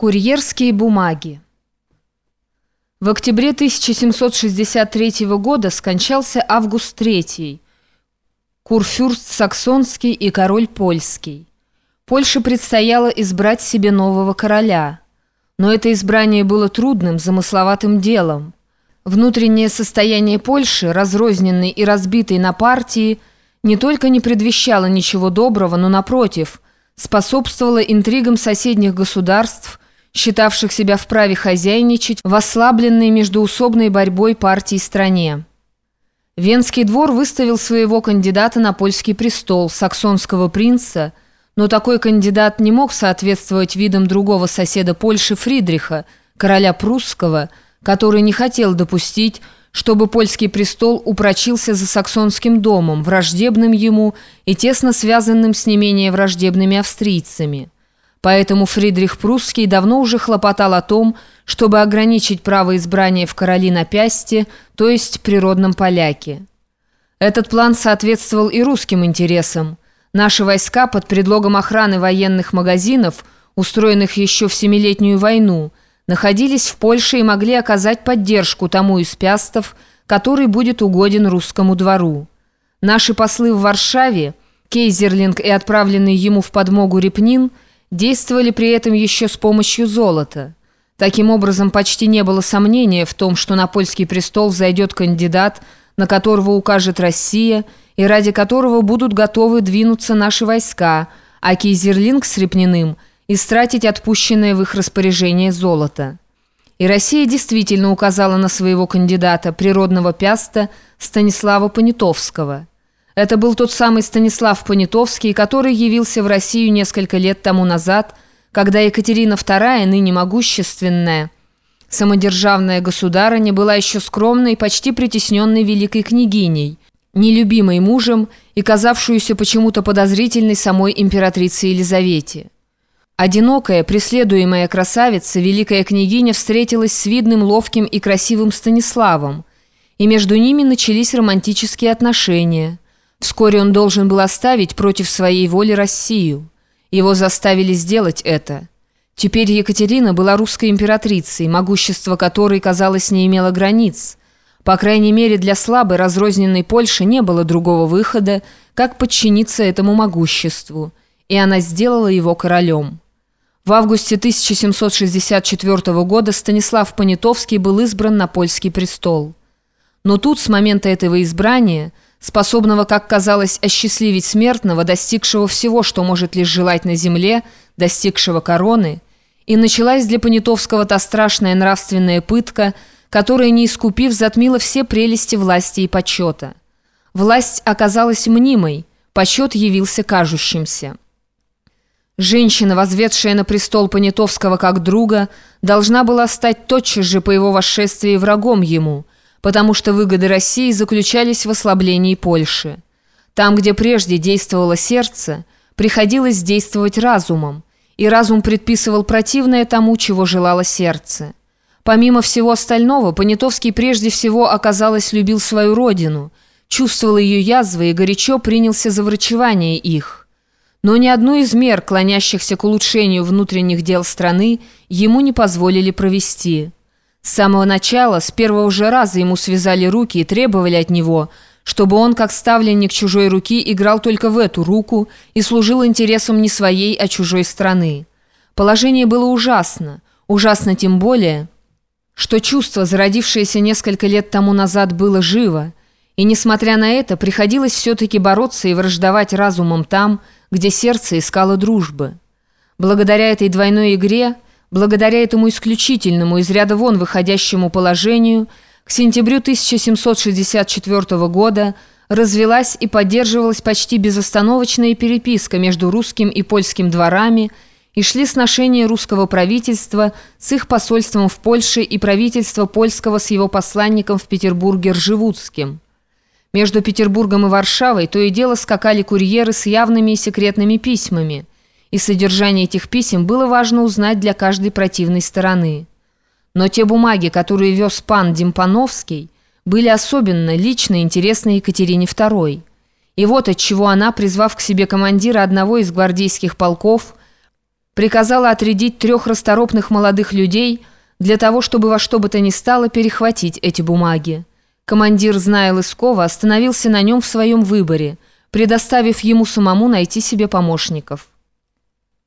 Курьерские бумаги. В октябре 1763 года скончался Август III, курфюрст Саксонский и король Польский. Польше предстояло избрать себе нового короля. Но это избрание было трудным, замысловатым делом. Внутреннее состояние Польши, разрозненной и разбитой на партии, не только не предвещало ничего доброго, но, напротив, способствовало интригам соседних государств – считавших себя вправе хозяйничать в ослабленной междуусобной борьбой партии стране. Венский двор выставил своего кандидата на польский престол, саксонского принца, но такой кандидат не мог соответствовать видам другого соседа Польши Фридриха, короля прусского, который не хотел допустить, чтобы польский престол упрочился за саксонским домом, враждебным ему и тесно связанным с не менее враждебными австрийцами. Поэтому Фридрих Прусский давно уже хлопотал о том, чтобы ограничить право избрания в короли на пясте, то есть природном поляке. Этот план соответствовал и русским интересам. Наши войска под предлогом охраны военных магазинов, устроенных еще в Семилетнюю войну, находились в Польше и могли оказать поддержку тому из пястов, который будет угоден русскому двору. Наши послы в Варшаве, Кейзерлинг и отправленный ему в подмогу Репнин – действовали при этом еще с помощью золота. Таким образом, почти не было сомнения в том, что на польский престол зайдет кандидат, на которого укажет Россия, и ради которого будут готовы двинуться наши войска, а Кейзерлинг с Репниным истратить отпущенное в их распоряжение золото. И Россия действительно указала на своего кандидата, природного пяста Станислава Понятовского – это был тот самый Станислав Понятовский, который явился в Россию несколько лет тому назад, когда Екатерина II, ныне могущественная, самодержавная государыня, была еще скромной почти притесненной великой княгиней, нелюбимой мужем и казавшуюся почему-то подозрительной самой императрице Елизавете. Одинокая, преследуемая красавица, великая княгиня встретилась с видным, ловким и красивым Станиславом, и между ними начались романтические отношения – Вскоре он должен был оставить против своей воли Россию. Его заставили сделать это. Теперь Екатерина была русской императрицей, могущество которой, казалось, не имело границ. По крайней мере, для слабой, разрозненной Польши не было другого выхода, как подчиниться этому могуществу, и она сделала его королем. В августе 1764 года Станислав Понятовский был избран на польский престол. Но тут, с момента этого избрания, способного, как казалось, осчастливить смертного, достигшего всего, что может лишь желать на земле, достигшего короны, и началась для Понятовского та страшная нравственная пытка, которая, не искупив, затмила все прелести власти и почета. Власть оказалась мнимой, почет явился кажущимся. Женщина, возведшая на престол Понятовского как друга, должна была стать тотчас же по его восшествии врагом ему – потому что выгоды России заключались в ослаблении Польши. Там, где прежде действовало сердце, приходилось действовать разумом, и разум предписывал противное тому, чего желало сердце. Помимо всего остального, Понятовский прежде всего, оказалось, любил свою родину, чувствовал ее язвы и горячо принялся за врачевание их. Но ни одну из мер, клонящихся к улучшению внутренних дел страны, ему не позволили провести – с самого начала, с первого же раза ему связали руки и требовали от него, чтобы он, как ставленник чужой руки, играл только в эту руку и служил интересам не своей, а чужой страны. Положение было ужасно, ужасно тем более, что чувство, зародившееся несколько лет тому назад, было живо, и, несмотря на это, приходилось все-таки бороться и враждовать разумом там, где сердце искало дружбы. Благодаря этой двойной игре – Благодаря этому исключительному, из ряда вон выходящему положению, к сентябрю 1764 года развелась и поддерживалась почти безостановочная переписка между русским и польским дворами и шли сношения русского правительства с их посольством в Польше и правительства польского с его посланником в Петербурге Ржевудским. Между Петербургом и Варшавой то и дело скакали курьеры с явными и секретными письмами – и содержание этих писем было важно узнать для каждой противной стороны. Но те бумаги, которые вез пан Демпановский, были особенно лично интересны Екатерине II. И вот отчего она, призвав к себе командира одного из гвардейских полков, приказала отрядить трех расторопных молодых людей для того, чтобы во что бы то ни стало перехватить эти бумаги. Командир, зная Лыскова, остановился на нем в своем выборе, предоставив ему самому найти себе помощников.